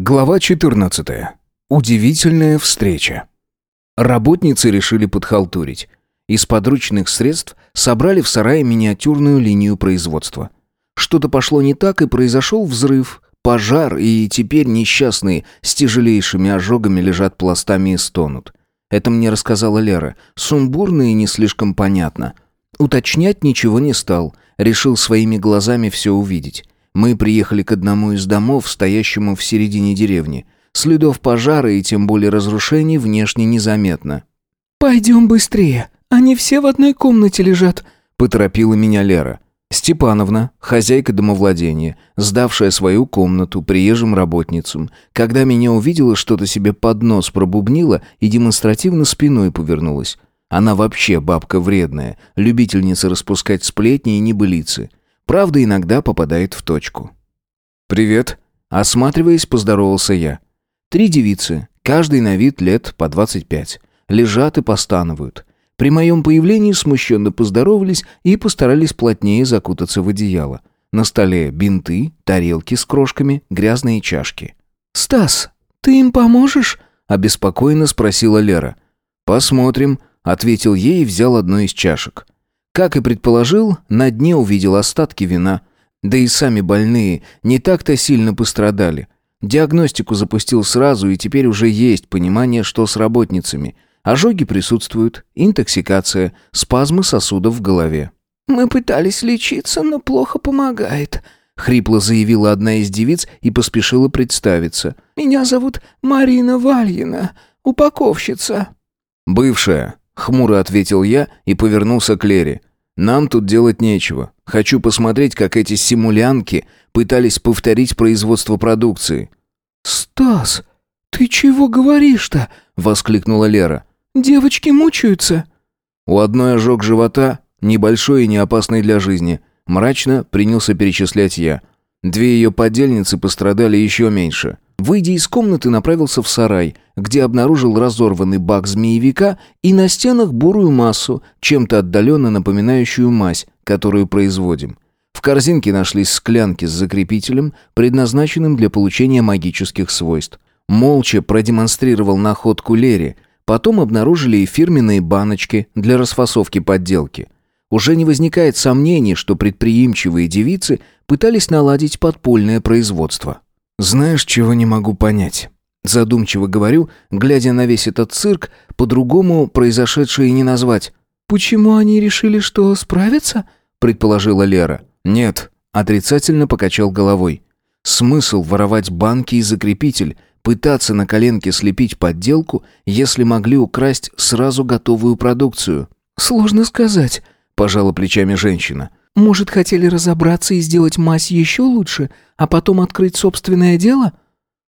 Глава 14. Удивительная встреча. Работницы решили подхалтурить. Из подручных средств собрали в сарае миниатюрную линию производства. Что-то пошло не так, и произошел взрыв, пожар, и теперь несчастные с тяжелейшими ожогами лежат пластами и стонут. Это мне рассказала Лера. Сумбурно и не слишком понятно. Уточнять ничего не стал. Решил своими глазами все увидеть. Мы приехали к одному из домов, стоящему в середине деревни. Следов пожара и тем более разрушений внешне незаметно. «Пойдем быстрее, они все в одной комнате лежат», — поторопила меня Лера. Степановна, хозяйка домовладения, сдавшая свою комнату приезжим работницам, когда меня увидела, что-то себе под нос пробубнила и демонстративно спиной повернулась. Она вообще бабка вредная, любительница распускать сплетни и небылицы. Правда, иногда попадает в точку. «Привет», — осматриваясь, поздоровался я. Три девицы, каждый на вид лет по двадцать пять, лежат и постанывают. При моем появлении смущенно поздоровались и постарались плотнее закутаться в одеяло. На столе бинты, тарелки с крошками, грязные чашки. «Стас, ты им поможешь?» — обеспокоенно спросила Лера. «Посмотрим», — ответил ей и взял одну из чашек. Как и предположил, на дне увидел остатки вина. Да и сами больные не так-то сильно пострадали. Диагностику запустил сразу, и теперь уже есть понимание, что с работницами. Ожоги присутствуют, интоксикация, спазмы сосудов в голове. «Мы пытались лечиться, но плохо помогает», — хрипло заявила одна из девиц и поспешила представиться. «Меня зовут Марина Вальина, упаковщица». «Бывшая», — хмуро ответил я и повернулся к Лере. Нам тут делать нечего. Хочу посмотреть, как эти симулянки пытались повторить производство продукции». «Стас, ты чего говоришь-то?» — воскликнула Лера. «Девочки мучаются». У одной ожог живота, небольшой и не опасный для жизни. Мрачно принялся перечислять я. Две ее подельницы пострадали еще меньше. Выйдя из комнаты, направился в сарай, где обнаружил разорванный бак змеевика и на стенах бурую массу, чем-то отдаленно напоминающую мазь, которую производим. В корзинке нашлись склянки с закрепителем, предназначенным для получения магических свойств. Молча продемонстрировал находку Лере, потом обнаружили и фирменные баночки для расфасовки подделки. Уже не возникает сомнений, что предприимчивые девицы пытались наладить подпольное производство. «Знаешь, чего не могу понять?» Задумчиво говорю, глядя на весь этот цирк, по-другому произошедшее не назвать. «Почему они решили, что справятся?» предположила Лера. «Нет», отрицательно покачал головой. «Смысл воровать банки и закрепитель, пытаться на коленке слепить подделку, если могли украсть сразу готовую продукцию?» «Сложно сказать», – пожала плечами женщина. Может, хотели разобраться и сделать мазь еще лучше, а потом открыть собственное дело?»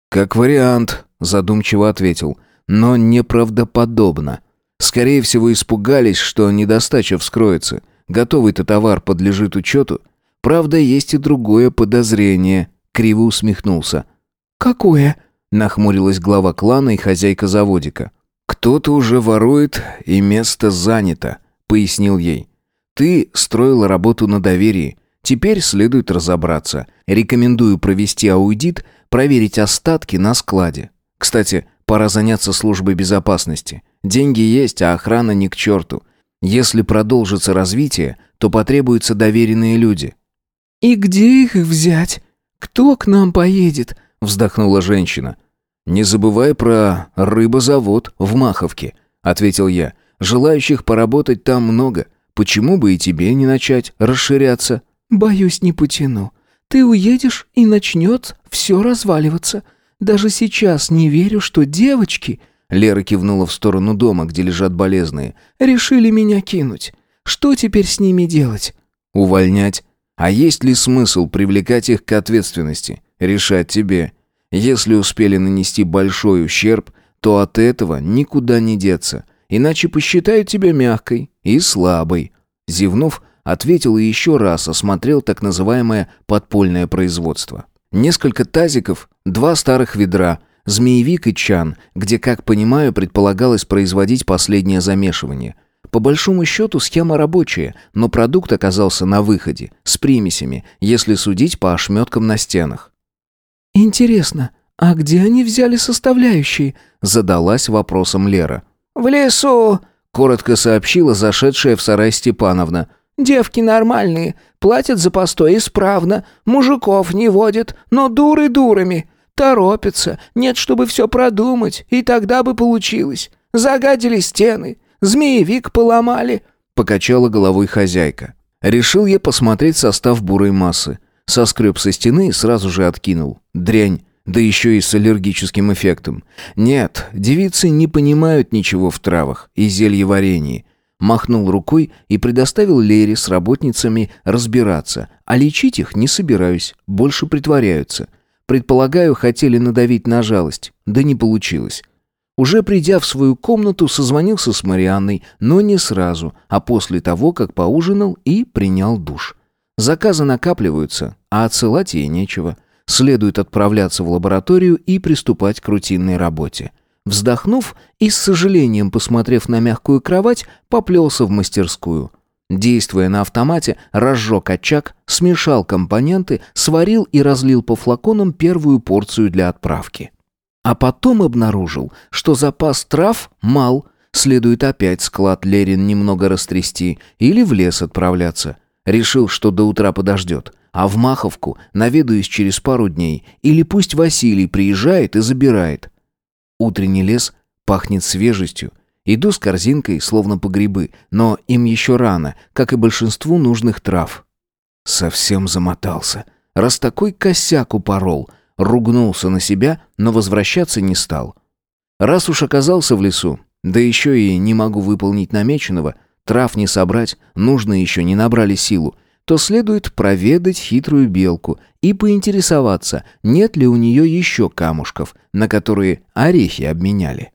«Как вариант», — задумчиво ответил, — «но неправдоподобно. Скорее всего, испугались, что недостача вскроется. Готовый-то товар подлежит учету. Правда, есть и другое подозрение», — криво усмехнулся. «Какое?» — нахмурилась глава клана и хозяйка заводика. «Кто-то уже ворует, и место занято», — пояснил ей. Ты строила работу на доверии. Теперь следует разобраться. Рекомендую провести аудит, проверить остатки на складе. Кстати, пора заняться службой безопасности. Деньги есть, а охрана ни к черту. Если продолжится развитие, то потребуются доверенные люди». «И где их взять? Кто к нам поедет?» – вздохнула женщина. «Не забывай про рыбозавод в Маховке», – ответил я. «Желающих поработать там много. Почему бы и тебе не начать расширяться? Боюсь, не потяну. Ты уедешь, и начнет все разваливаться. Даже сейчас не верю, что девочки...» Лера кивнула в сторону дома, где лежат болезные. «Решили меня кинуть. Что теперь с ними делать?» «Увольнять. А есть ли смысл привлекать их к ответственности? Решать тебе. Если успели нанести большой ущерб, то от этого никуда не деться. Иначе посчитают тебя мягкой и слабой. Зевнув, ответил и еще раз осмотрел так называемое подпольное производство. Несколько тазиков, два старых ведра, змеевик и чан, где, как понимаю, предполагалось производить последнее замешивание. По большому счету схема рабочая, но продукт оказался на выходе, с примесями, если судить по ошметкам на стенах. «Интересно, «А где они взяли составляющие?» — задалась вопросом Лера. «В лесу!» — коротко сообщила зашедшая в сарай Степановна. «Девки нормальные, платят за постой исправно, мужиков не водят, но дуры дурами. Торопятся, нет, чтобы все продумать, и тогда бы получилось. Загадили стены, змеевик поломали». Покачала головой хозяйка. Решил я посмотреть состав бурой массы. Соскреб со стены и сразу же откинул. Дрянь, да еще и с аллергическим эффектом. Нет, девицы не понимают ничего в травах и зельеварении. Махнул рукой и предоставил Лере с работницами разбираться, а лечить их не собираюсь, больше притворяются. Предполагаю, хотели надавить на жалость, да не получилось. Уже придя в свою комнату, созвонился с Марианной, но не сразу, а после того, как поужинал и принял душ. Заказы накапливаются, а отсылать ей нечего. Следует отправляться в лабораторию и приступать к рутинной работе. Вздохнув и с сожалением посмотрев на мягкую кровать, поплелся в мастерскую. Действуя на автомате, разжег очаг, смешал компоненты, сварил и разлил по флаконам первую порцию для отправки. А потом обнаружил, что запас трав мал, следует опять склад Лерин немного растрясти или в лес отправляться. Решил, что до утра подождет, а в Маховку наведаюсь через пару дней, или пусть Василий приезжает и забирает. Утренний лес пахнет свежестью. Иду с корзинкой, словно по грибы, но им еще рано, как и большинству нужных трав. Совсем замотался. Раз такой косяк упорол — ругнулся на себя, но возвращаться не стал. Раз уж оказался в лесу, да еще и не могу выполнить намеченного, трав не собрать, нужно еще не набрали силу, то следует проведать хитрую белку и поинтересоваться, нет ли у нее еще камушков, на которые орехи обменяли.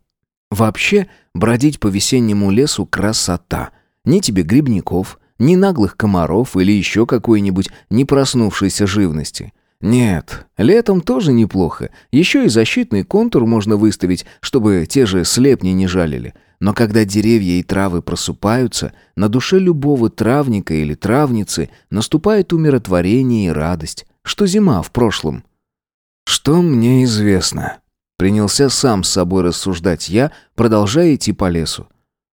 Вообще, бродить по весеннему лесу красота. Ни тебе грибников, ни наглых комаров или еще какой-нибудь не проснувшейся живности. Нет, летом тоже неплохо. Еще и защитный контур можно выставить, чтобы те же слепни не жалили. Но когда деревья и травы просыпаются, на душе любого травника или травницы наступает умиротворение и радость, что зима в прошлом. Что мне известно? Принялся сам с собой рассуждать я, продолжая идти по лесу.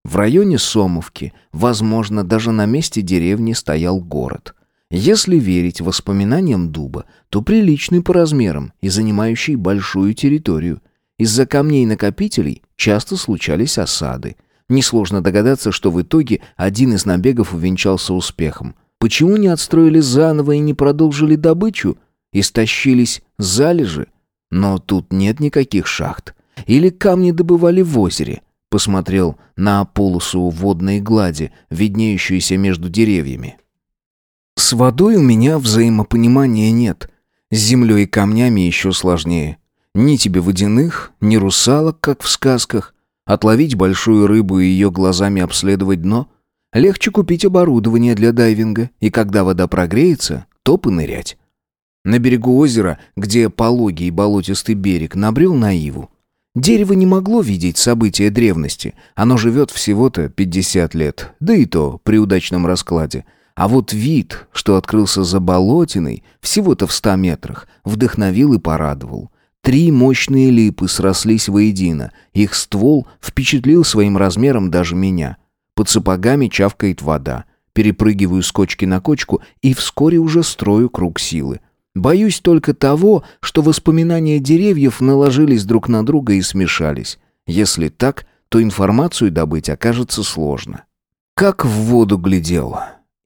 В районе Сомовки, возможно, даже на месте деревни стоял город. Если верить воспоминаниям дуба, то приличный по размерам и занимающий большую территорию. Из-за камней-накопителей часто случались осады. Несложно догадаться, что в итоге один из набегов увенчался успехом. Почему не отстроили заново и не продолжили добычу? Истощились залежи? Но тут нет никаких шахт. Или камни добывали в озере? Посмотрел на полосу водной глади, виднеющуюся между деревьями. С водой у меня взаимопонимания нет. С землей и камнями еще сложнее. Ни тебе водяных, ни русалок, как в сказках. Отловить большую рыбу и ее глазами обследовать дно. Легче купить оборудование для дайвинга, и когда вода прогреется, то понырять. На берегу озера, где пологий и болотистый берег, набрел наиву. Дерево не могло видеть события древности. Оно живет всего-то 50 лет, да и то при удачном раскладе. А вот вид, что открылся за болотиной, всего-то в ста метрах, вдохновил и порадовал. Три мощные липы срослись воедино, их ствол впечатлил своим размером даже меня. Под сапогами чавкает вода. Перепрыгиваю с кочки на кочку и вскоре уже строю круг силы. Боюсь только того, что воспоминания деревьев наложились друг на друга и смешались. Если так, то информацию добыть окажется сложно. Как в воду глядел.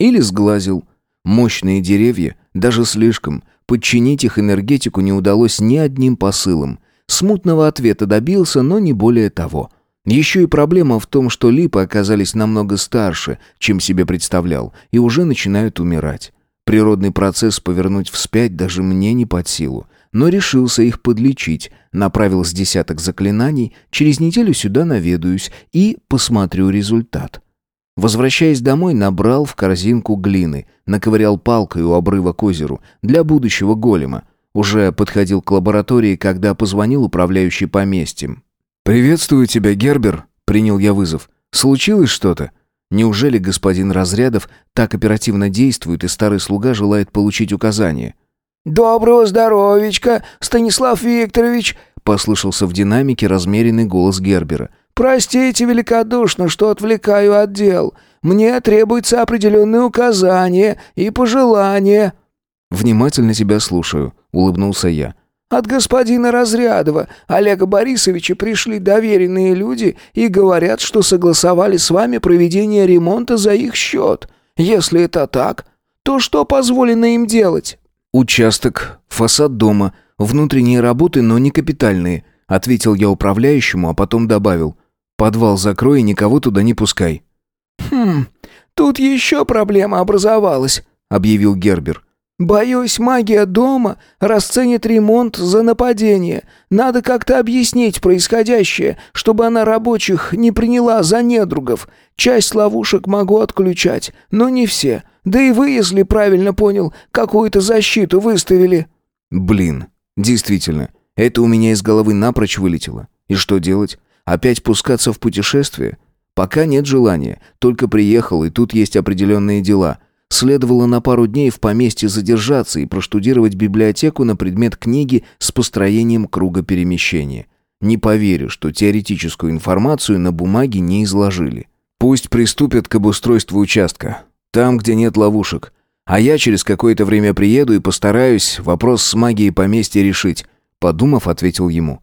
Или сглазил. Мощные деревья, даже слишком, подчинить их энергетику не удалось ни одним посылом. Смутного ответа добился, но не более того. Еще и проблема в том, что липы оказались намного старше, чем себе представлял, и уже начинают умирать. Природный процесс повернуть вспять даже мне не под силу. Но решился их подлечить, направил с десяток заклинаний, через неделю сюда наведаюсь и посмотрю результат. Возвращаясь домой, набрал в корзинку глины, наковырял палкой у обрыва к озеру для будущего голема. Уже подходил к лаборатории, когда позвонил управляющий поместьем. «Приветствую тебя, Гербер», — принял я вызов. «Случилось что-то?» Неужели господин Разрядов так оперативно действует и старый слуга желает получить указания? «Доброго здоровичка, Станислав Викторович!» — послышался в динамике размеренный голос Гербера. «Простите великодушно, что отвлекаю от дел. Мне требуется определенные указания и пожелания». «Внимательно тебя слушаю», — улыбнулся я. От господина Разрядова Олега Борисовича пришли доверенные люди и говорят, что согласовали с вами проведение ремонта за их счет. Если это так, то что позволено им делать?» «Участок, фасад дома, внутренние работы, но не капитальные», ответил я управляющему, а потом добавил. «Подвал закрой и никого туда не пускай». «Хм, тут еще проблема образовалась», объявил Гербер. «Боюсь, магия дома расценит ремонт за нападение. Надо как-то объяснить происходящее, чтобы она рабочих не приняла за недругов. Часть ловушек могу отключать, но не все. Да и вы, если правильно понял, какую-то защиту выставили». «Блин, действительно, это у меня из головы напрочь вылетело. И что делать? Опять пускаться в путешествие? Пока нет желания, только приехал, и тут есть определенные дела». Следовало на пару дней в поместье задержаться и проштудировать библиотеку на предмет книги с построением круга перемещения. Не поверю, что теоретическую информацию на бумаге не изложили. Пусть приступят к обустройству участка. Там, где нет ловушек. А я через какое-то время приеду и постараюсь вопрос с магией поместья решить. Подумав, ответил ему.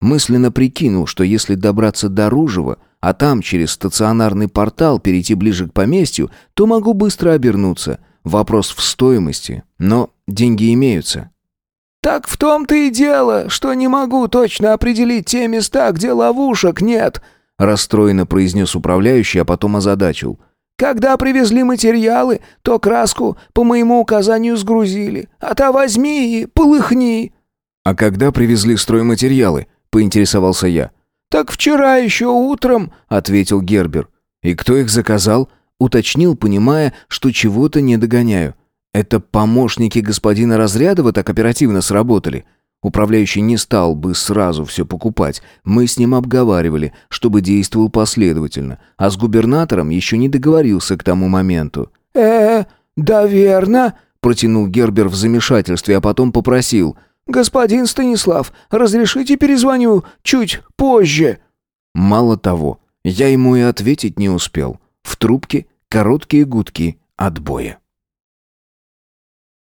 Мысленно прикинул, что если добраться до Ружева – а там через стационарный портал перейти ближе к поместью, то могу быстро обернуться. Вопрос в стоимости, но деньги имеются. «Так в том-то и дело, что не могу точно определить те места, где ловушек нет», расстроенно произнес управляющий, а потом озадачил. «Когда привезли материалы, то краску по моему указанию сгрузили. А то возьми и полыхни». «А когда привезли стройматериалы?» — поинтересовался я. «Так вчера еще утром», — ответил Гербер. «И кто их заказал?» — уточнил, понимая, что чего-то не догоняю. «Это помощники господина Разрядова так оперативно сработали?» Управляющий не стал бы сразу все покупать. Мы с ним обговаривали, чтобы действовал последовательно, а с губернатором еще не договорился к тому моменту. «Э, да верно», — протянул Гербер в замешательстве, а потом попросил — «Господин Станислав, разрешите перезвоню чуть позже?» Мало того, я ему и ответить не успел. В трубке короткие гудки отбоя.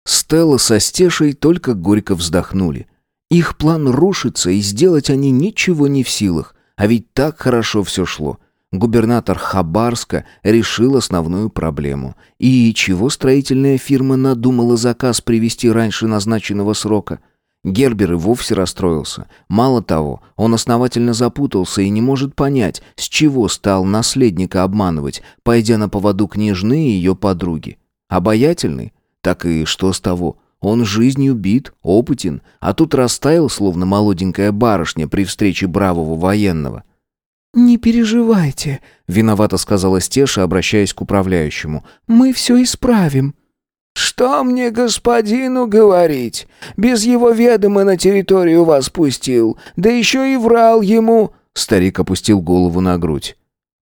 Стелла со Стешей только горько вздохнули. Их план рушится, и сделать они ничего не в силах. А ведь так хорошо все шло. Губернатор Хабарска решил основную проблему. И чего строительная фирма надумала заказ привести раньше назначенного срока – Гербер и вовсе расстроился. Мало того, он основательно запутался и не может понять, с чего стал наследника обманывать, пойдя на поводу княжны и ее подруги. Обаятельный? Так и что с того? Он жизнью бит, опытен, а тут растаял, словно молоденькая барышня при встрече бравого военного. «Не переживайте», — виновато сказала Стеша, обращаясь к управляющему. «Мы все исправим». «Что мне господину говорить? Без его ведома на территорию вас пустил, да еще и врал ему...» Старик опустил голову на грудь.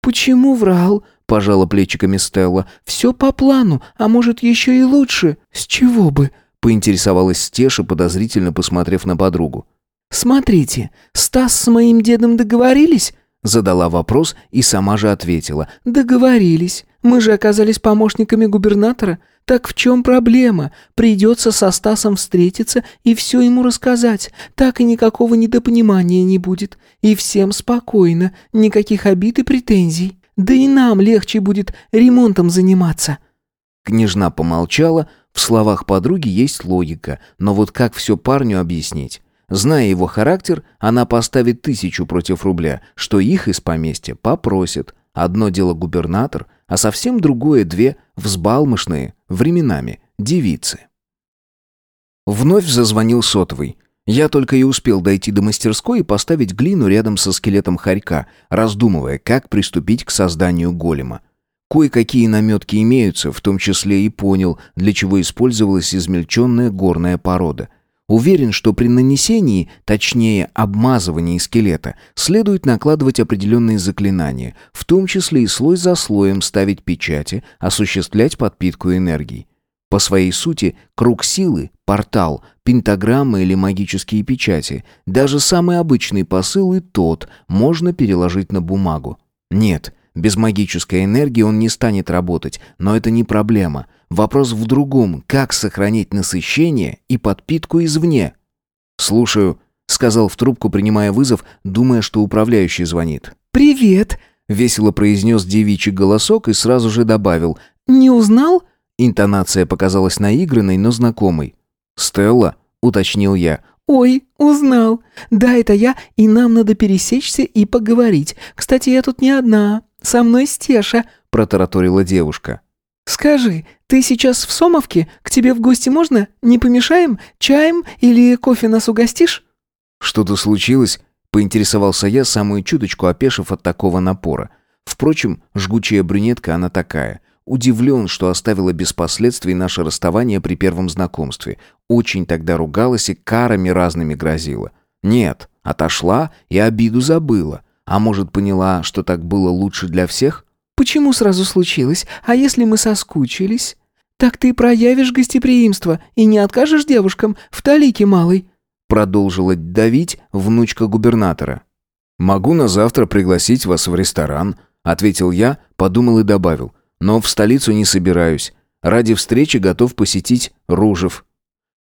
«Почему врал?» — пожала плечиками Стелла. «Все по плану, а может, еще и лучше. С чего бы?» — поинтересовалась Стеша, подозрительно посмотрев на подругу. «Смотрите, Стас с моим дедом договорились?» Задала вопрос и сама же ответила. «Договорились. Мы же оказались помощниками губернатора. Так в чем проблема? Придется со Стасом встретиться и все ему рассказать. Так и никакого недопонимания не будет. И всем спокойно, никаких обид и претензий. Да и нам легче будет ремонтом заниматься». Княжна помолчала. В словах подруги есть логика, но вот как все парню объяснить? Зная его характер, она поставит тысячу против рубля, что их из поместья попросят. Одно дело губернатор, а совсем другое две взбалмошные, временами, девицы. Вновь зазвонил сотовый. Я только и успел дойти до мастерской и поставить глину рядом со скелетом хорька, раздумывая, как приступить к созданию голема. Кое-какие наметки имеются, в том числе и понял, для чего использовалась измельченная горная порода — Уверен, что при нанесении, точнее обмазывании скелета, следует накладывать определенные заклинания, в том числе и слой за слоем ставить печати, осуществлять подпитку энергии. По своей сути, круг силы, портал, пентаграммы или магические печати, даже самый обычный посыл и тот можно переложить на бумагу. Нет, без магической энергии он не станет работать, но это не проблема. Вопрос в другом, как сохранить насыщение и подпитку извне. «Слушаю», — сказал в трубку, принимая вызов, думая, что управляющий звонит. «Привет», — весело произнес девичий голосок и сразу же добавил. «Не узнал?» Интонация показалась наигранной, но знакомой. «Стелла?» — уточнил я. «Ой, узнал. Да, это я, и нам надо пересечься и поговорить. Кстати, я тут не одна. Со мной Стеша», — протараторила девушка. «Скажи, ты сейчас в Сомовке? К тебе в гости можно? Не помешаем? Чаем или кофе нас угостишь?» «Что-то случилось?» — поинтересовался я, самую чуточку опешив от такого напора. Впрочем, жгучая брюнетка она такая. Удивлен, что оставила без последствий наше расставание при первом знакомстве. Очень тогда ругалась и карами разными грозила. Нет, отошла и обиду забыла. А может, поняла, что так было лучше для всех? «Почему сразу случилось? А если мы соскучились?» «Так ты проявишь гостеприимство и не откажешь девушкам в талике малой?» Продолжила давить внучка губернатора. «Могу на завтра пригласить вас в ресторан», — ответил я, подумал и добавил. Но в столицу не собираюсь. Ради встречи готов посетить Ружев.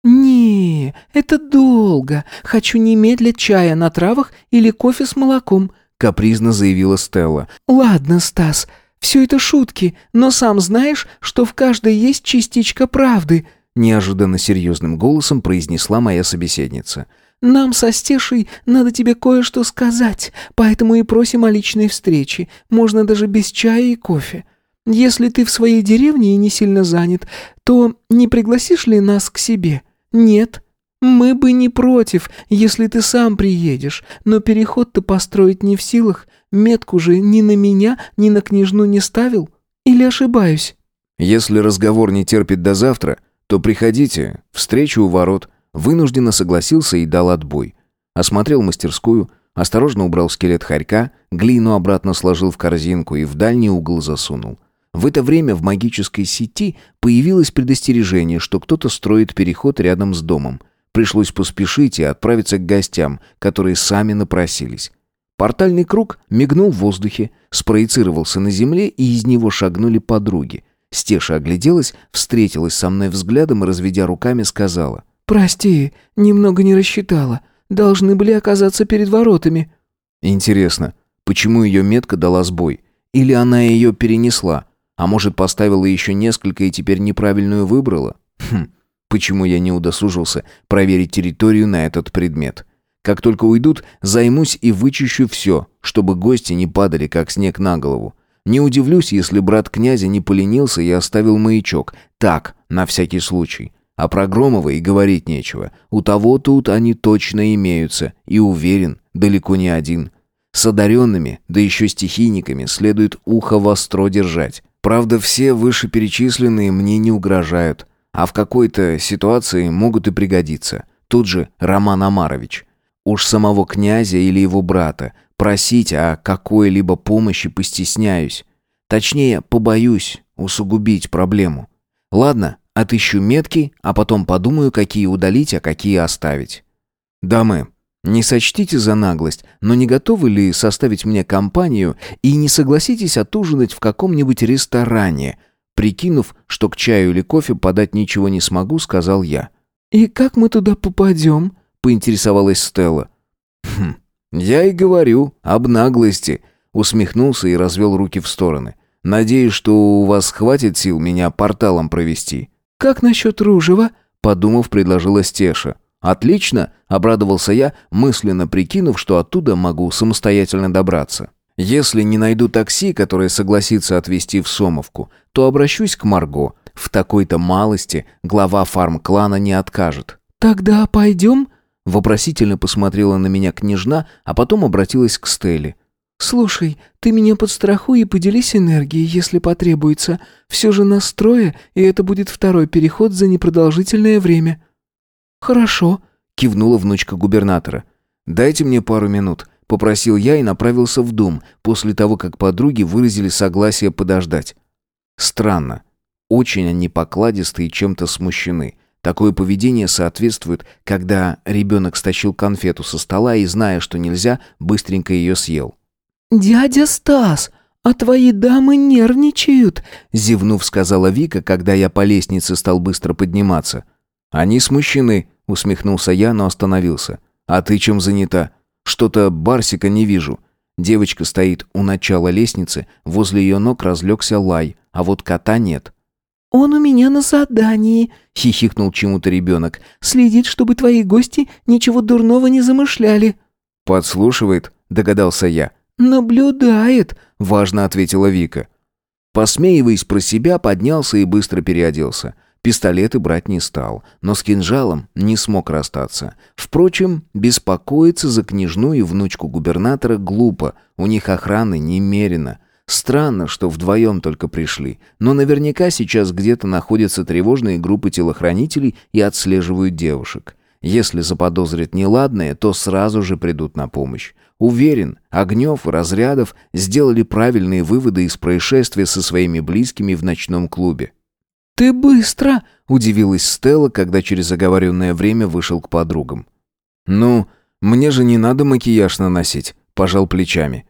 «Не, это долго. Хочу немедля чая на травах или кофе с молоком», — капризно заявила Стелла. «Ладно, Стас, все это шутки, но сам знаешь, что в каждой есть частичка правды», — неожиданно серьезным голосом произнесла моя собеседница. «Нам со Стешей надо тебе кое-что сказать, поэтому и просим о личной встрече. Можно даже без чая и кофе. Если ты в своей деревне и не сильно занят, то не пригласишь ли нас к себе? Нет. Мы бы не против, если ты сам приедешь, но переход ты построить не в силах. Метку же ни на меня, ни на княжну не ставил. Или ошибаюсь? Если разговор не терпит до завтра, то приходите, встречу у ворот. Вынужденно согласился и дал отбой. Осмотрел мастерскую, осторожно убрал скелет хорька, глину обратно сложил в корзинку и в дальний угол засунул. В это время в магической сети появилось предостережение, что кто-то строит переход рядом с домом. Пришлось поспешить и отправиться к гостям, которые сами напросились. Портальный круг мигнул в воздухе, спроецировался на земле, и из него шагнули подруги. Стеша огляделась, встретилась со мной взглядом и, разведя руками, сказала. «Прости, немного не рассчитала. Должны были оказаться перед воротами». «Интересно, почему ее метка дала сбой? Или она ее перенесла?» А может, поставила еще несколько и теперь неправильную выбрала? Хм, почему я не удосужился проверить территорию на этот предмет? Как только уйдут, займусь и вычищу все, чтобы гости не падали, как снег на голову. Не удивлюсь, если брат князя не поленился и оставил маячок. Так, на всякий случай. А про Громова и говорить нечего. У того тут они точно имеются. И уверен, далеко не один. С одаренными, да еще стихийниками, следует ухо востро держать. Правда, все вышеперечисленные мне не угрожают, а в какой-то ситуации могут и пригодиться. Тут же Роман Амарович. Уж самого князя или его брата просить о какой-либо помощи постесняюсь. Точнее, побоюсь усугубить проблему. Ладно, отыщу метки, а потом подумаю, какие удалить, а какие оставить. Дамы, не сочтите за наглость, но не готовы ли составить мне компанию и не согласитесь отужинать в каком-нибудь ресторане? Прикинув, что к чаю или кофе подать ничего не смогу, сказал я. «И как мы туда попадем?» — поинтересовалась Стелла. «Хм, я и говорю, об наглости», — усмехнулся и развел руки в стороны. «Надеюсь, что у вас хватит сил меня порталом провести». «Как насчет Ружева?» — подумав, предложила Стеша. «Отлично!» — обрадовался я, мысленно прикинув, что оттуда могу самостоятельно добраться. Если не найду такси, которое согласится отвезти в Сомовку, то обращусь к Марго. В такой-то малости глава фарм-клана не откажет. «Тогда пойдем?» — вопросительно посмотрела на меня княжна, а потом обратилась к Стелле. «Слушай, ты меня подстрахуй и поделись энергией, если потребуется. Все же настроя, и это будет второй переход за непродолжительное время». «Хорошо», — кивнула внучка губернатора. «Дайте мне пару минут», — попросил я и направился в дом, после того, как подруги выразили согласие подождать. Странно. очень они покладисты и чем-то смущены. Такое поведение соответствует, когда ребенок стащил конфету со стола и, зная, что нельзя, быстренько ее съел. «Дядя Стас, а твои дамы нервничают», — зевнув, сказала Вика, когда я по лестнице стал быстро подниматься. «Они смущены», — усмехнулся я, но остановился. «А ты чем занята? Что-то Барсика не вижу». Девочка стоит у начала лестницы, возле ее ног разлегся лай, а вот кота нет. «Он у меня на задании», — хихикнул чему-то ребенок. «Следит, чтобы твои гости ничего дурного не замышляли». «Подслушивает», — догадался я. «Наблюдает», — важно ответила Вика. Посмеиваясь про себя, поднялся и быстро переоделся. Пистолеты брать не стал, но с кинжалом не смог расстаться. Впрочем, беспокоиться за княжну и внучку губернатора глупо, у них охраны немерено. Странно, что вдвоем только пришли, но наверняка сейчас где-то находятся тревожные группы телохранителей и отслеживают девушек. Если заподозрят неладное, то сразу же придут на помощь. Уверен, Огнев и Разрядов сделали правильные выводы из происшествия со своими близкими в ночном клубе. «Ты быстро!» — удивилась Стелла, когда через оговоренное время вышел к подругам. «Ну, мне же не надо макияж наносить», — пожал плечами.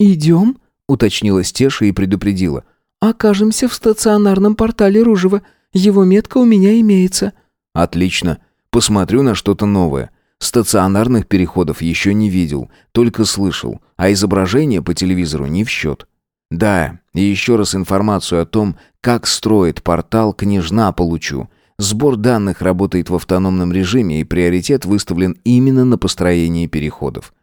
«Идем?» — уточнила Стеша и предупредила. «Окажемся в стационарном портале Ружева. Его метка у меня имеется». «Отлично. Посмотрю на что-то новое. Стационарных переходов еще не видел, только слышал, а изображение по телевизору не в счет. Да, и еще раз информацию о том, как строит портал, княжна получу. Сбор данных работает в автономном режиме, и приоритет выставлен именно на построение переходов.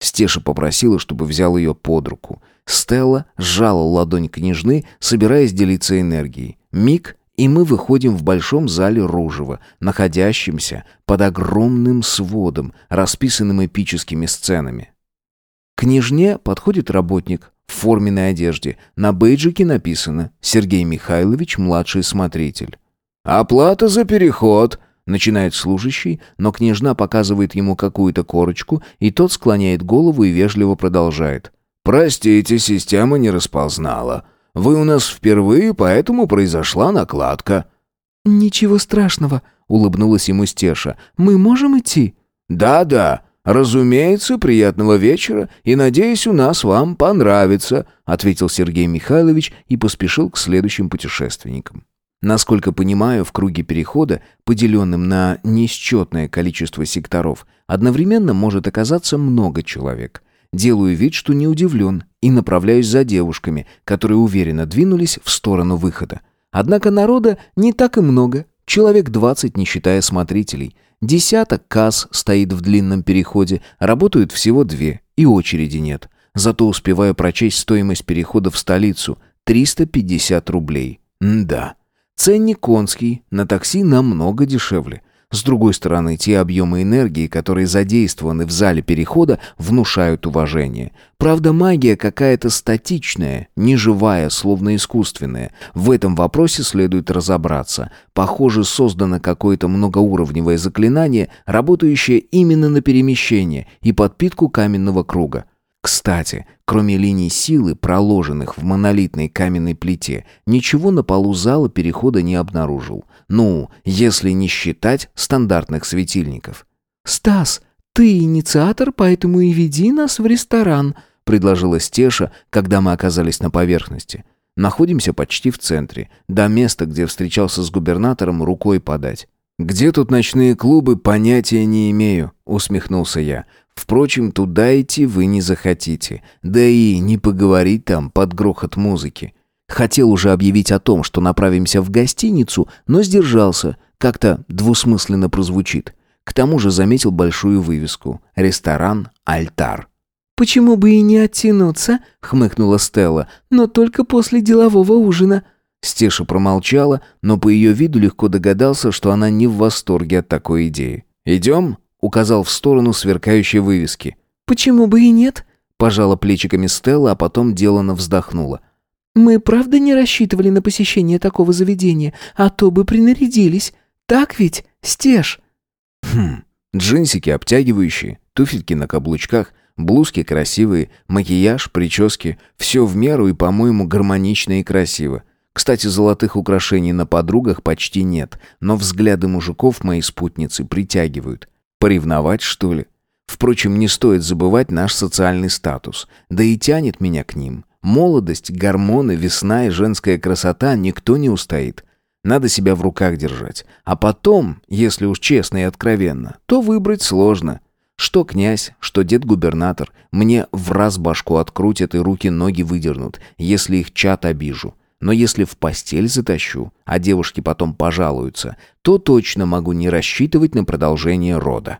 Стеша попросила, чтобы взял ее под руку. Стелла сжала ладонь княжны, собираясь делиться энергией. Миг, и мы выходим в большом зале Ружева, находящемся под огромным сводом, расписанным эпическими сценами. К княжне подходит работник в форменной одежде. На бейджике написано «Сергей Михайлович, младший смотритель». «Оплата за переход», — начинает служащий, но княжна показывает ему какую-то корочку, и тот склоняет голову и вежливо продолжает. «Простите, система не распознала. Вы у нас впервые, поэтому произошла накладка». «Ничего страшного», — улыбнулась ему Стеша. «Мы можем идти?» «Да-да, разумеется, приятного вечера, и, надеюсь, у нас вам понравится», — ответил Сергей Михайлович и поспешил к следующим путешественникам. Насколько понимаю, в круге перехода, поделенном на несчетное количество секторов, одновременно может оказаться много человек — Делаю вид, что не удивлен, и направляюсь за девушками, которые уверенно двинулись в сторону выхода. Однако народа не так и много, человек двадцать, не считая смотрителей. Десяток касс стоит в длинном переходе, работают всего две, и очереди нет. Зато успеваю прочесть стоимость перехода в столицу – 350 рублей. М да. Ценник конский, на такси намного дешевле. С другой стороны, те объемы энергии, которые задействованы в зале перехода, внушают уважение. Правда, магия какая-то статичная, неживая, словно искусственная. В этом вопросе следует разобраться. Похоже, создано какое-то многоуровневое заклинание, работающее именно на перемещение и подпитку каменного круга. Кстати, кроме линий силы, проложенных в монолитной каменной плите, ничего на полу зала перехода не обнаружил. Ну, если не считать стандартных светильников. «Стас, ты инициатор, поэтому и веди нас в ресторан», предложила Стеша, когда мы оказались на поверхности. Находимся почти в центре, до места, где встречался с губернатором, рукой подать. «Где тут ночные клубы, понятия не имею», — усмехнулся я. Впрочем, туда идти вы не захотите. Да и не поговорить там под грохот музыки. Хотел уже объявить о том, что направимся в гостиницу, но сдержался. Как-то двусмысленно прозвучит. К тому же заметил большую вывеску. Ресторан «Альтар». «Почему бы и не оттянуться?» — хмыкнула Стелла. «Но только после делового ужина». Стеша промолчала, но по ее виду легко догадался, что она не в восторге от такой идеи. «Идем?» Указал в сторону сверкающей вывески. «Почему бы и нет?» Пожала плечиками Стелла, а потом делано вздохнула. «Мы правда не рассчитывали на посещение такого заведения, а то бы принарядились. Так ведь, Стеж?» «Хм, джинсики обтягивающие, туфельки на каблучках, блузки красивые, макияж, прически, все в меру и, по-моему, гармонично и красиво. Кстати, золотых украшений на подругах почти нет, но взгляды мужиков моей спутницы притягивают. Поревновать, что ли? Впрочем, не стоит забывать наш социальный статус. Да и тянет меня к ним. Молодость, гормоны, весна и женская красота никто не устоит. Надо себя в руках держать. А потом, если уж честно и откровенно, то выбрать сложно. Что князь, что дед-губернатор, мне в раз башку открутят и руки-ноги выдернут, если их чат обижу. Но если в постель затащу, а девушки потом пожалуются, то точно могу не рассчитывать на продолжение рода.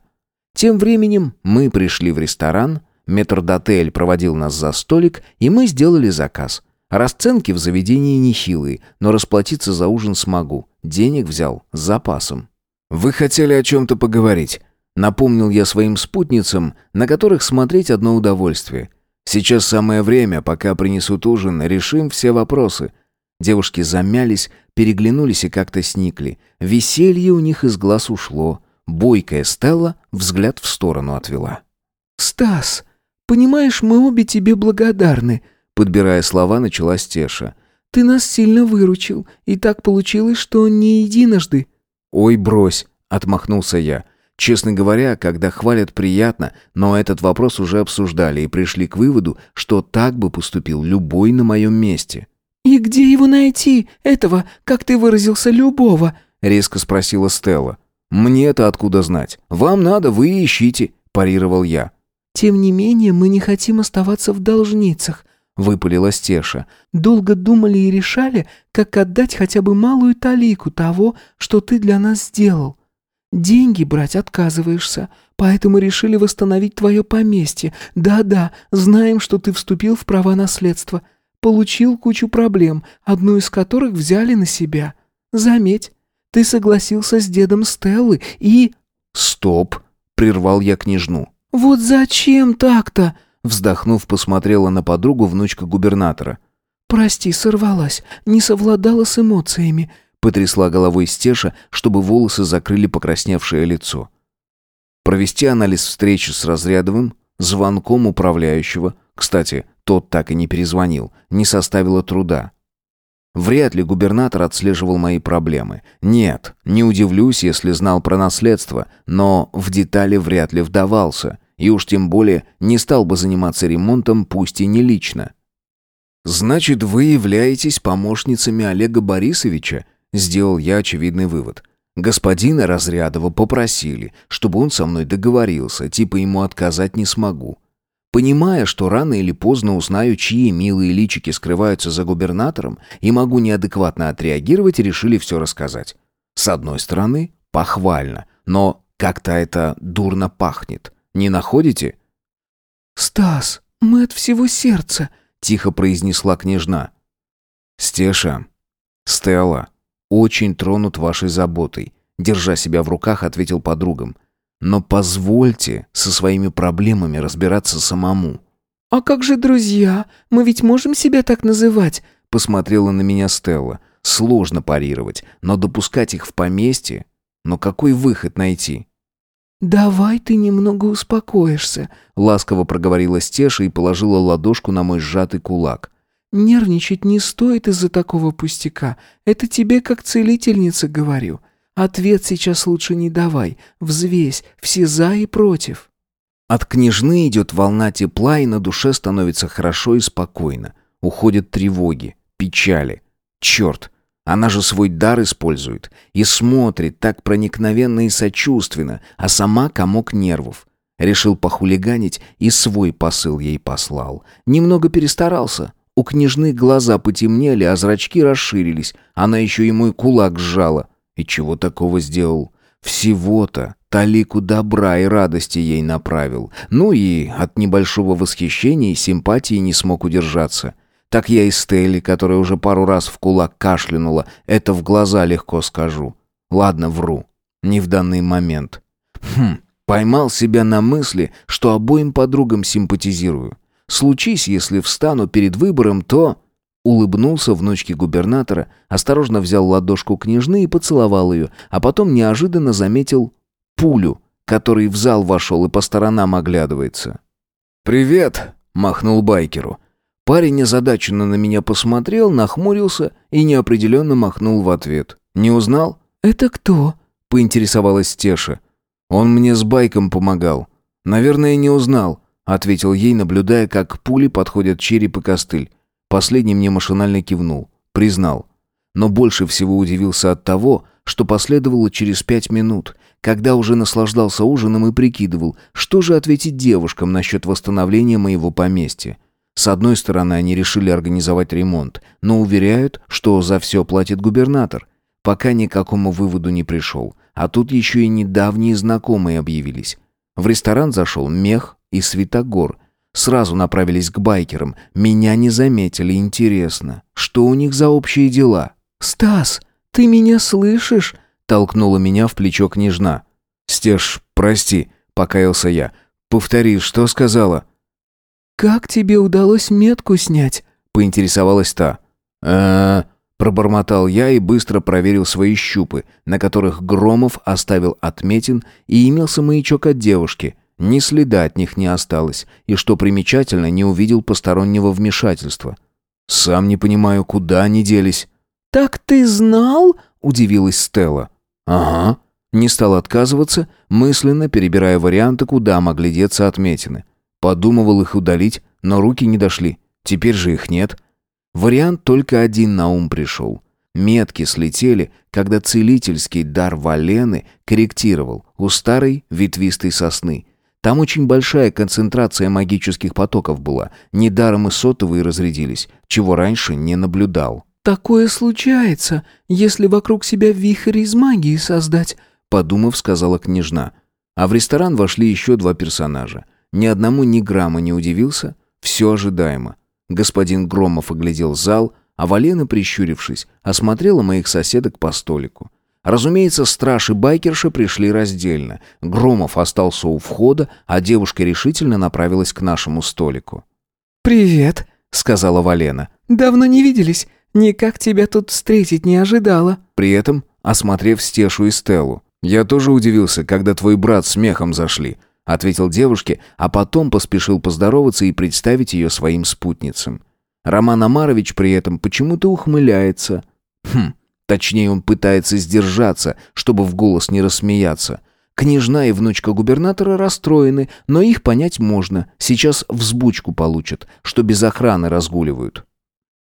Тем временем мы пришли в ресторан, метрдотель проводил нас за столик, и мы сделали заказ. Расценки в заведении нехилые, но расплатиться за ужин смогу. Денег взял с запасом. «Вы хотели о чем-то поговорить?» Напомнил я своим спутницам, на которых смотреть одно удовольствие. «Сейчас самое время, пока принесут ужин, решим все вопросы. Девушки замялись, переглянулись и как-то сникли. Веселье у них из глаз ушло. Бойкая Стелла взгляд в сторону отвела. «Стас, понимаешь, мы обе тебе благодарны», подбирая слова, начала Стеша. «Ты нас сильно выручил, и так получилось, что не единожды». «Ой, брось», — отмахнулся я. Честно говоря, когда хвалят приятно, но этот вопрос уже обсуждали и пришли к выводу, что так бы поступил любой на моем месте. «И где его найти, этого, как ты выразился, любого?» — резко спросила Стелла. «Мне-то откуда знать? Вам надо, вы ищите», — парировал я. «Тем не менее, мы не хотим оставаться в должницах», — выпалила Стеша. «Долго думали и решали, как отдать хотя бы малую талику того, что ты для нас сделал. Деньги брать отказываешься, поэтому решили восстановить твое поместье. Да-да, знаем, что ты вступил в права наследства получил кучу проблем, одну из которых взяли на себя. Заметь, ты согласился с дедом Стеллы и...» «Стоп!» — прервал я княжну. «Вот зачем так-то?» Вздохнув, посмотрела на подругу внучка губернатора. «Прости, сорвалась, не совладала с эмоциями», — потрясла головой Стеша, чтобы волосы закрыли покрасневшее лицо. Провести анализ встречи с Разрядовым, звонком управляющего, кстати, тот так и не перезвонил, не составило труда. Вряд ли губернатор отслеживал мои проблемы. Нет, не удивлюсь, если знал про наследство, но в детали вряд ли вдавался, и уж тем более не стал бы заниматься ремонтом, пусть и не лично. «Значит, вы являетесь помощницами Олега Борисовича?» Сделал я очевидный вывод. Господина Разрядова попросили, чтобы он со мной договорился, типа ему отказать не смогу. Понимая, что рано или поздно узнаю, чьи милые личики скрываются за губернатором, и могу неадекватно отреагировать, решили все рассказать. С одной стороны, похвально, но как-то это дурно пахнет. Не находите? «Стас, мы от всего сердца», — тихо произнесла княжна. «Стеша, Стелла, очень тронут вашей заботой», — держа себя в руках, ответил подругам. Но позвольте со своими проблемами разбираться самому». «А как же друзья? Мы ведь можем себя так называть?» Посмотрела на меня Стелла. «Сложно парировать, но допускать их в поместье? Но какой выход найти?» «Давай ты немного успокоишься», — ласково проговорила Стеша и положила ладошку на мой сжатый кулак. «Нервничать не стоит из-за такого пустяка. Это тебе как целительница говорю. Ответ сейчас лучше не давай. Взвесь, все за и против». От княжны идет волна тепла, и на душе становится хорошо и спокойно. Уходят тревоги, печали. Черт, она же свой дар использует и смотрит так проникновенно и сочувственно, а сама комок нервов. Решил похулиганить и свой посыл ей послал. Немного перестарался. У княжны глаза потемнели, а зрачки расширились. Она еще и мой кулак сжала. И чего такого сделал? Всего-то талику добра и радости ей направил. Ну и от небольшого восхищения и симпатии не смог удержаться. Так я и Стелли, которая уже пару раз в кулак кашлянула, это в глаза легко скажу. Ладно, вру. Не в данный момент. Хм, поймал себя на мысли, что обоим подругам симпатизирую. Случись, если встану перед выбором, то... Улыбнулся внучке губернатора, осторожно взял ладошку княжны и поцеловал ее, а потом неожиданно заметил пулю, который в зал вошел и по сторонам оглядывается. «Привет!» — махнул байкеру. Парень озадаченно на меня посмотрел, нахмурился и неопределенно махнул в ответ. «Не узнал?» «Это кто?» — поинтересовалась Теша. «Он мне с байком помогал. Наверное, не узнал», — ответил ей, наблюдая, как к пуле подходят череп и костыль. Последний мне машинально кивнул. Признал. Но больше всего удивился от того, что последовало через пять минут, когда уже наслаждался ужином и прикидывал, что же ответить девушкам насчет восстановления моего поместья. С одной стороны, они решили организовать ремонт, но уверяют, что за все платит губернатор. Пока ни к какому выводу не пришел. А тут еще и недавние знакомые объявились. В ресторан зашел Мех и Светогор. Сразу направились к байкерам. Меня не заметили, интересно. Что у них за общие дела? «Стас, ты меня слышишь?» Толкнула меня в плечо княжна. «Стеж, прости», — покаялся я. «Повтори, что сказала?» «Как тебе удалось метку снять?» — поинтересовалась та. э пробормотал я и быстро проверил свои щупы, на которых Громов оставил отметин и имелся маячок от девушки. Ни следа от них не осталось, и, что примечательно, не увидел постороннего вмешательства. «Сам не понимаю, куда они делись». «Так ты знал?» — удивилась Стелла. «Ага». Не стал отказываться, мысленно перебирая варианты, куда могли деться отметины. Подумывал их удалить, но руки не дошли. Теперь же их нет. Вариант только один на ум пришел. Метки слетели, когда целительский дар Валены корректировал у старой ветвистой сосны. Там очень большая концентрация магических потоков была. Недаром и сотовые разрядились, чего раньше не наблюдал. «Такое случается, если вокруг себя вихрь из магии создать», подумав, сказала княжна. А в ресторан вошли еще два персонажа. Ни одному ни грамма не удивился, все ожидаемо. Господин Громов оглядел зал, а Валена, прищурившись, осмотрела моих соседок по столику. Разумеется, страж и байкерша пришли раздельно. Громов остался у входа, а девушка решительно направилась к нашему столику. «Привет», — сказала Валена. «Давно не виделись. Никак тебя тут встретить не ожидала». При этом, осмотрев Стешу и Стеллу. «Я тоже удивился, когда твой брат с мехом зашли ответил девушке, а потом поспешил поздороваться и представить ее своим спутницам. Роман Амарович при этом почему-то ухмыляется. Хм, точнее он пытается сдержаться, чтобы в голос не рассмеяться. Княжна и внучка губернатора расстроены, но их понять можно. Сейчас взбучку получат, что без охраны разгуливают.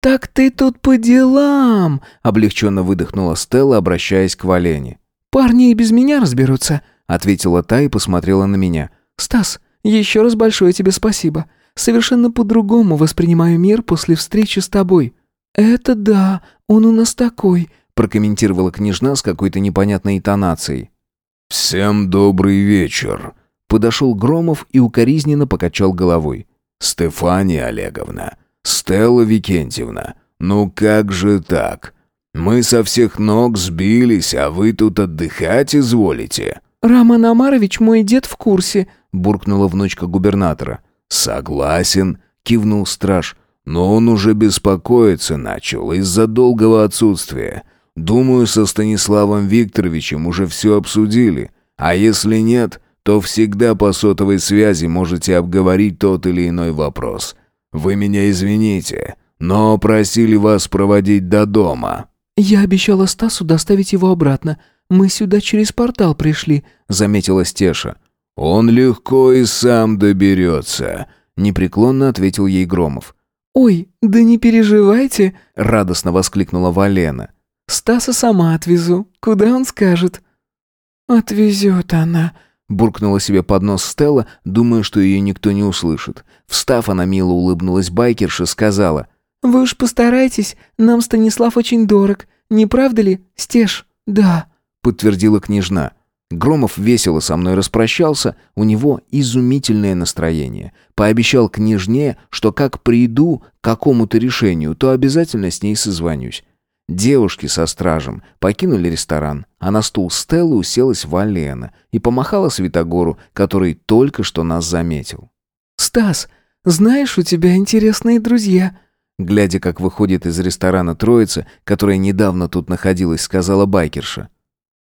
«Так ты тут по делам!» — облегченно выдохнула Стелла, обращаясь к Валене. «Парни и без меня разберутся», — ответила та и посмотрела на меня. «Стас, еще раз большое тебе спасибо. Совершенно по-другому воспринимаю мир после встречи с тобой». «Это да, он у нас такой», — прокомментировала княжна с какой-то непонятной интонацией. «Всем добрый вечер», — подошел Громов и укоризненно покачал головой. «Стефания Олеговна, Стелла Викентьевна, ну как же так? Мы со всех ног сбились, а вы тут отдыхать изволите?» «Роман Амарович, мой дед в курсе», — буркнула внучка губернатора. «Согласен», — кивнул страж, «но он уже беспокоиться начал из-за долгого отсутствия. Думаю, со Станиславом Викторовичем уже все обсудили, а если нет, то всегда по сотовой связи можете обговорить тот или иной вопрос. Вы меня извините, но просили вас проводить до дома». «Я обещала Стасу доставить его обратно. Мы сюда через портал пришли», — заметила Стеша. «Он легко и сам доберется», — непреклонно ответил ей Громов. «Ой, да не переживайте», — радостно воскликнула Валена. «Стаса сама отвезу. Куда он скажет?» «Отвезет она», — буркнула себе под нос Стелла, думая, что ее никто не услышит. Встав, она мило улыбнулась байкерше, сказала. «Вы уж постарайтесь, нам Станислав очень дорог. Не правда ли, Стеж?» «Да», — подтвердила княжна. Громов весело со мной распрощался, у него изумительное настроение. Пообещал княжне, что как приду к какому-то решению, то обязательно с ней созвонюсь. Девушки со стражем покинули ресторан, а на стул Стеллы уселась Валена и помахала Святогору, который только что нас заметил. «Стас, знаешь, у тебя интересные друзья», Глядя, как выходит из ресторана троица, которая недавно тут находилась, сказала байкерша.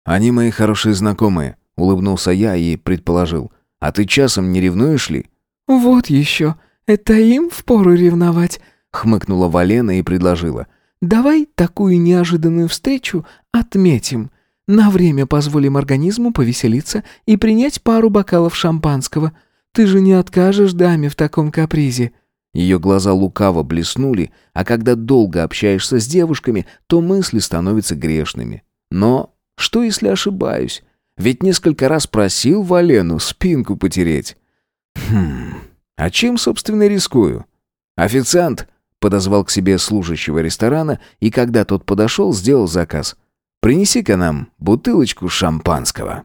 «Они мои хорошие знакомые», — улыбнулся я и предположил. «А ты часом не ревнуешь ли?» «Вот еще. Это им впору ревновать», хмыкнула Валена и предложила. «Давай такую неожиданную встречу отметим. На время позволим организму повеселиться и принять пару бокалов шампанского. Ты же не откажешь даме в таком капризе». Ее глаза лукаво блеснули, а когда долго общаешься с девушками, то мысли становятся грешными. Но что если ошибаюсь? Ведь несколько раз просил Валену спинку потереть. Хм, а чем, собственно, рискую? Официант подозвал к себе служащего ресторана и, когда тот подошел, сделал заказ. «Принеси-ка нам бутылочку шампанского».